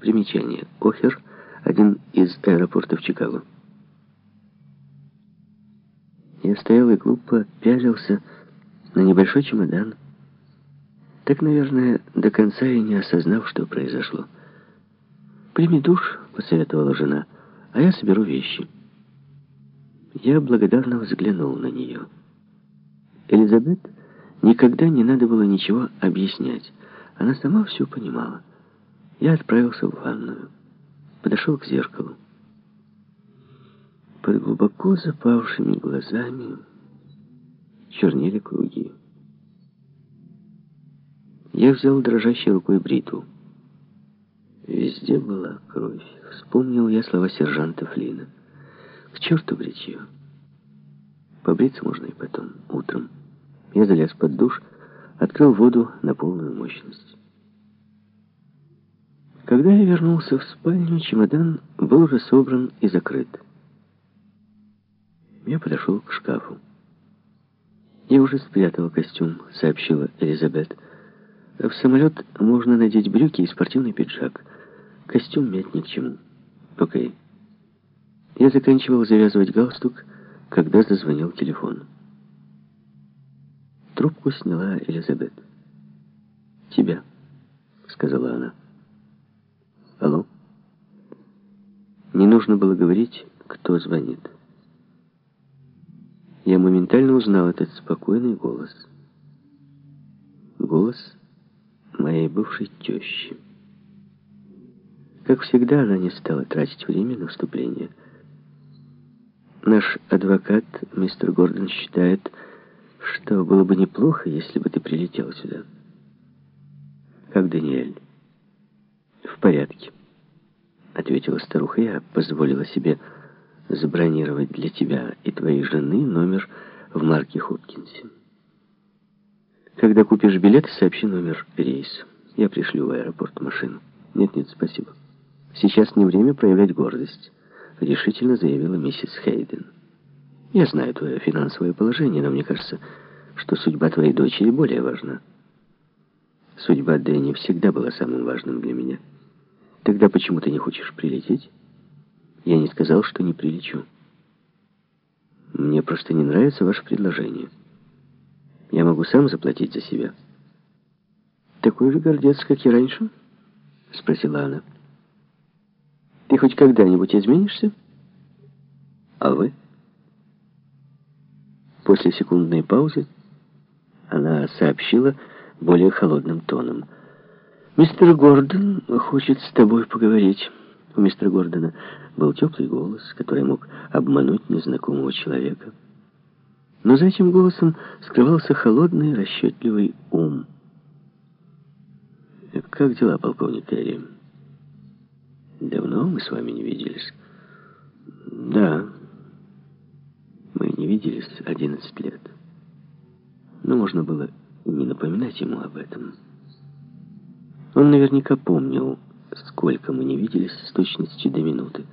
Примечание. Охер — один из аэропортов Чикаго. Я стоял и глупо пялился на небольшой чемодан. Так, наверное, до конца и не осознав, что произошло. «Прими душ», — посоветовала жена, — «а я соберу вещи». Я благодарно взглянул на нее. Элизабет никогда не надо было ничего объяснять. Она сама все понимала. Я отправился в ванную. Подошел к зеркалу. Под глубоко запавшими глазами чернели круги. Я взял дрожащей рукой бритву. Везде была кровь. Вспомнил я слова сержанта Флина. К черту бритье. Побриться можно и потом, утром. Я залез под душ, открыл воду на полную мощность. Когда я вернулся в спальню, чемодан был уже собран и закрыт. Я подошел к шкафу. «Я уже спрятал костюм», — сообщила Элизабет. «В самолет можно надеть брюки и спортивный пиджак. Костюм мять ни к чему». «Окей». Я заканчивал завязывать галстук, когда зазвонил телефон. Трубку сняла Элизабет. «Тебя», — сказала она. «Алло?» Не нужно было говорить, кто звонит. Я моментально узнал этот спокойный голос. Голос моей бывшей тещи. Как всегда, она не стала тратить время на вступление. Наш адвокат, мистер Гордон, считает, что было бы неплохо, если бы ты прилетел сюда. Как Даниэль? В порядке, ответила старуха. Я позволила себе забронировать для тебя и твоей жены номер в марке Хоткинсе. Когда купишь билет, сообщи номер рейса. Я пришлю в аэропорт машину. Нет-нет, спасибо. Сейчас не время проявлять гордость, решительно заявила миссис Хейден. Я знаю твое финансовое положение, но мне кажется, что судьба твоей дочери более важна. Судьба Дэнни всегда была самым важным для меня. Тогда почему ты не хочешь прилететь? Я не сказал, что не прилечу. Мне просто не нравится ваше предложение. Я могу сам заплатить за себя. Такой же гордец, как и раньше? Спросила она. Ты хоть когда-нибудь изменишься? А вы? После секундной паузы она сообщила более холодным тоном. «Мистер Гордон хочет с тобой поговорить». У мистера Гордона был теплый голос, который мог обмануть незнакомого человека. Но за этим голосом скрывался холодный, расчетливый ум. «Как дела, полковник Терри?» «Давно мы с вами не виделись?» «Да, мы не виделись одиннадцать лет. Но можно было не напоминать ему об этом. Он наверняка помнил, Сколько мы не виделись с точностью до минуты.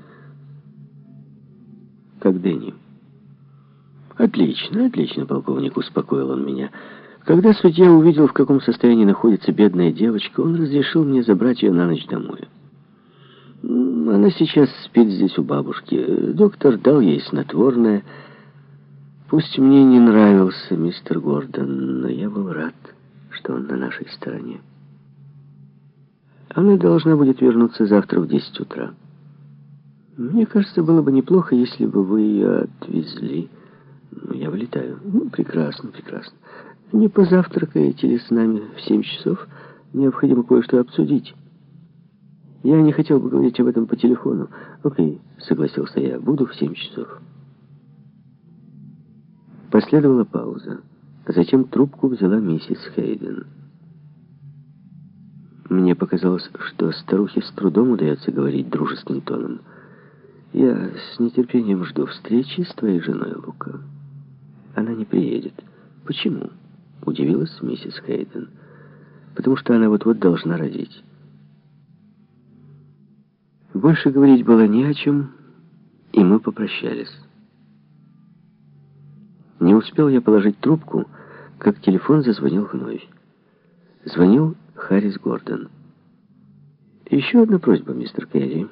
Как Дэнни. Отлично, отлично, полковник, успокоил он меня. Когда судья увидел, в каком состоянии находится бедная девочка, он разрешил мне забрать ее на ночь домой. Она сейчас спит здесь у бабушки. Доктор дал ей снотворное. Пусть мне не нравился мистер Гордон, но я был рад, что он на нашей стороне. Она должна будет вернуться завтра в 10 утра. Мне кажется, было бы неплохо, если бы вы ее отвезли. Ну, я вылетаю. Ну, прекрасно, прекрасно. Не позавтракаете ли с нами в 7 часов? Необходимо кое-что обсудить. Я не хотел бы говорить об этом по телефону. Окей, согласился я. Буду в 7 часов. Последовала пауза. Затем трубку взяла миссис Хейден. Мне показалось, что старухе с трудом удается говорить дружеским тоном. «Я с нетерпением жду встречи с твоей женой, Лука. Она не приедет». «Почему?» — удивилась миссис Хейден. «Потому что она вот-вот должна родить». Больше говорить было не о чем, и мы попрощались. Не успел я положить трубку, как телефон зазвонил вновь. Звонил Харрис Гордон. Еще одна просьба, мистер Керри.